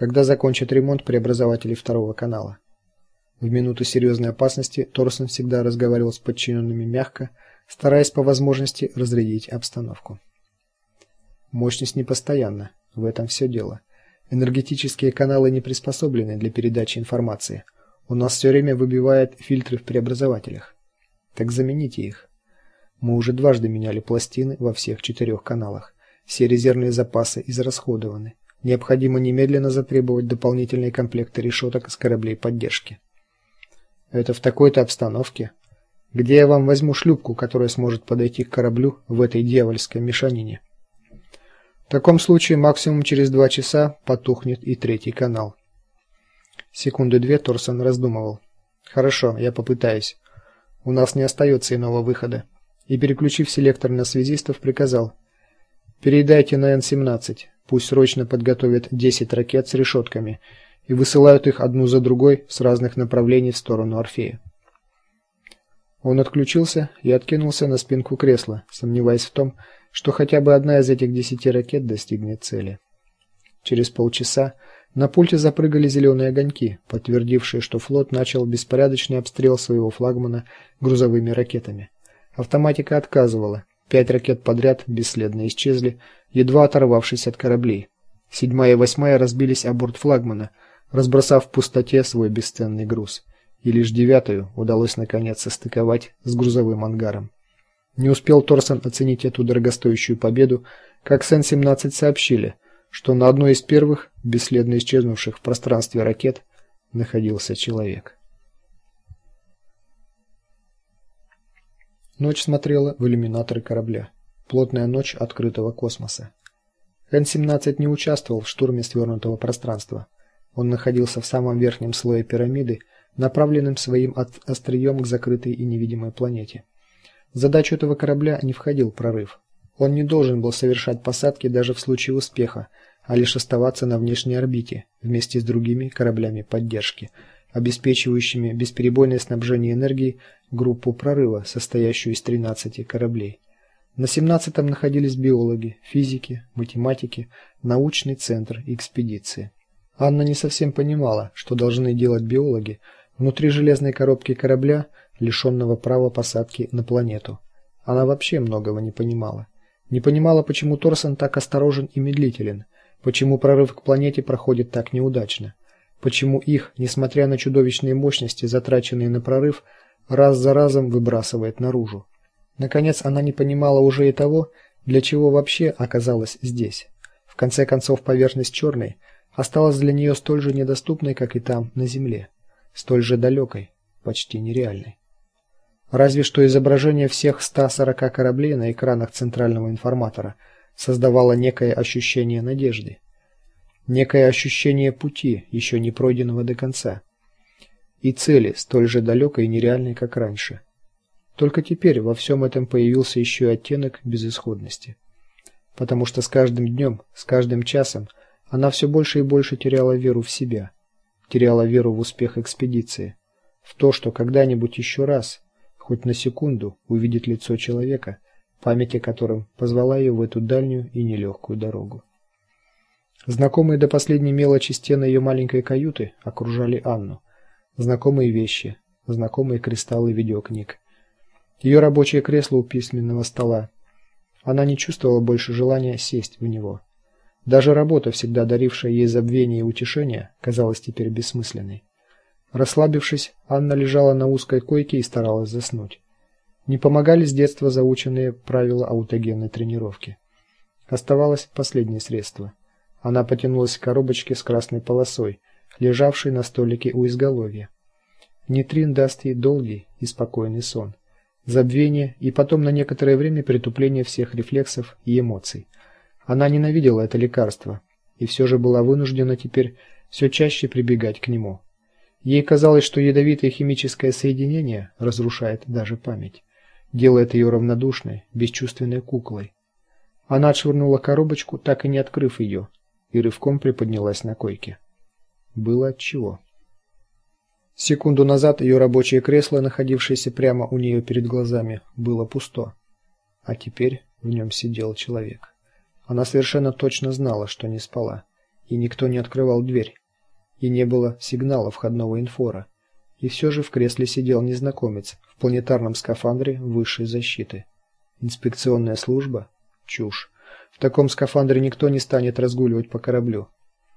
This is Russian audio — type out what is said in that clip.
когда закончат ремонт преобразователей второго канала. В минуты серьезной опасности Торсон всегда разговаривал с подчиненными мягко, стараясь по возможности разрядить обстановку. Мощность непостоянна, в этом все дело. Энергетические каналы не приспособлены для передачи информации. У нас все время выбивает фильтры в преобразователях. Так замените их. Мы уже дважды меняли пластины во всех четырех каналах. Все резервные запасы израсходованы. Необходимо немедленно затребовать дополнительные комплекты решеток с кораблей поддержки. Это в такой-то обстановке, где я вам возьму шлюпку, которая сможет подойти к кораблю в этой дьявольской мешанине. В таком случае максимум через два часа потухнет и третий канал. Секунды две Торсон раздумывал. Хорошо, я попытаюсь. У нас не остается иного выхода. И переключив селектор на связистов, приказал: "Передайте на Н-17, пусть срочно подготовят 10 ракет с решетками и высылают их одну за другой с разных направлений в сторону Орфея". Он отключился и откинулся на спинку кресла, сомневаясь в том, что хотя бы одна из этих десяти ракет достигнет цели. Через полчаса на пульте запрыгали зеленые огоньки, подтвердившие, что флот начал беспорядочный обстрел своего флагмана грузовыми ракетами. Автоматика отказывала. Пять ракет подряд бесследно исчезли, едва оторвавшись от кораблей. Седьмая и восьмая разбились о борт флагмана, разбросав в пустоте свой бесценный груз. И лишь девятую удалось наконец состыковать с грузовым ангаром. Не успел Торсон оценить эту дорогостоящую победу, как Сен-17 сообщили, что на одной из первых, бесследно исчезнувших в пространстве ракет, находился человек. Ночь смотрела в иллюминаторы корабля. Плотная ночь открытого космоса. Н-17 не участвовал в штурме свернутого пространства. Он находился в самом верхнем слое пирамиды, направленным своим острием к закрытой и невидимой планете. В задачу этого корабля не входил прорыв. Он не должен был совершать посадки даже в случае успеха, а лишь оставаться на внешней орбите вместе с другими кораблями поддержки, обеспечивающими бесперебойное снабжение энергией группу прорыва, состоящую из 13 кораблей. На 17-м находились биологи, физики, математики, научный центр экспедиции. Анна не совсем понимала, что должны делать биологи внутри железной коробки корабля, лишенного права посадки на планету. Она вообще многого не понимала. Не понимала, почему Торсон так осторожен и медлителен, почему прорыв к планете проходит так неудачно, почему их, несмотря на чудовищные мощности, затраченные на прорыв, раз за разом выбрасывает наружу. Наконец, она не понимала уже и того, для чего вообще оказалась здесь. В конце концов, поверхность черной осталась для нее столь же недоступной, как и там, на земле, столь же далекой, почти нереальной. Разве что изображение всех 140 кораблей на экранах центрального информатора создавало некое ощущение надежды, некое ощущение пути, еще не пройденного до конца и цели, столь же далекой и нереальной, как раньше. Только теперь во всем этом появился еще оттенок безысходности. Потому что с каждым днем, с каждым часом она все больше и больше теряла веру в себя, теряла веру в успех экспедиции, в то, что когда-нибудь еще раз, хоть на секунду, увидит лицо человека, память о котором позвала ее в эту дальнюю и нелегкую дорогу. Знакомые до последней мелочи стены ее маленькой каюты окружали Анну знакомые вещи, знакомые кристаллы видеокниг. Ее рабочее кресло у письменного стола. Она не чувствовала больше желания сесть в него. Даже работа, всегда дарившая ей забвение и утешение, казалась теперь бессмысленной. Расслабившись, Анна лежала на узкой койке и старалась заснуть. Не помогали с детства заученные правила аутогенной тренировки. Оставалось последнее средство. Она потянулась к коробочке с красной полосой, лежавший на столике у изголовья. Нитрин даст ей долгий и спокойный сон, забвение и потом на некоторое время притупление всех рефлексов и эмоций. Она ненавидела это лекарство и все же была вынуждена теперь все чаще прибегать к нему. Ей казалось, что ядовитое химическое соединение разрушает даже память, делает ее равнодушной, бесчувственной куклой. Она отшвырнула коробочку, так и не открыв ее, и рывком приподнялась на койке. Было отчего. Секунду назад ее рабочее кресло, находившееся прямо у нее перед глазами, было пусто, а теперь в нем сидел человек. Она совершенно точно знала, что не спала. и никто не открывал дверь, и не было сигнала входного инфора. И все же в кресле сидел незнакомец в планетарном скафандре высшей защиты. Инспекционная служба? Чушь. В таком скафандре никто не станет разгуливать по кораблю.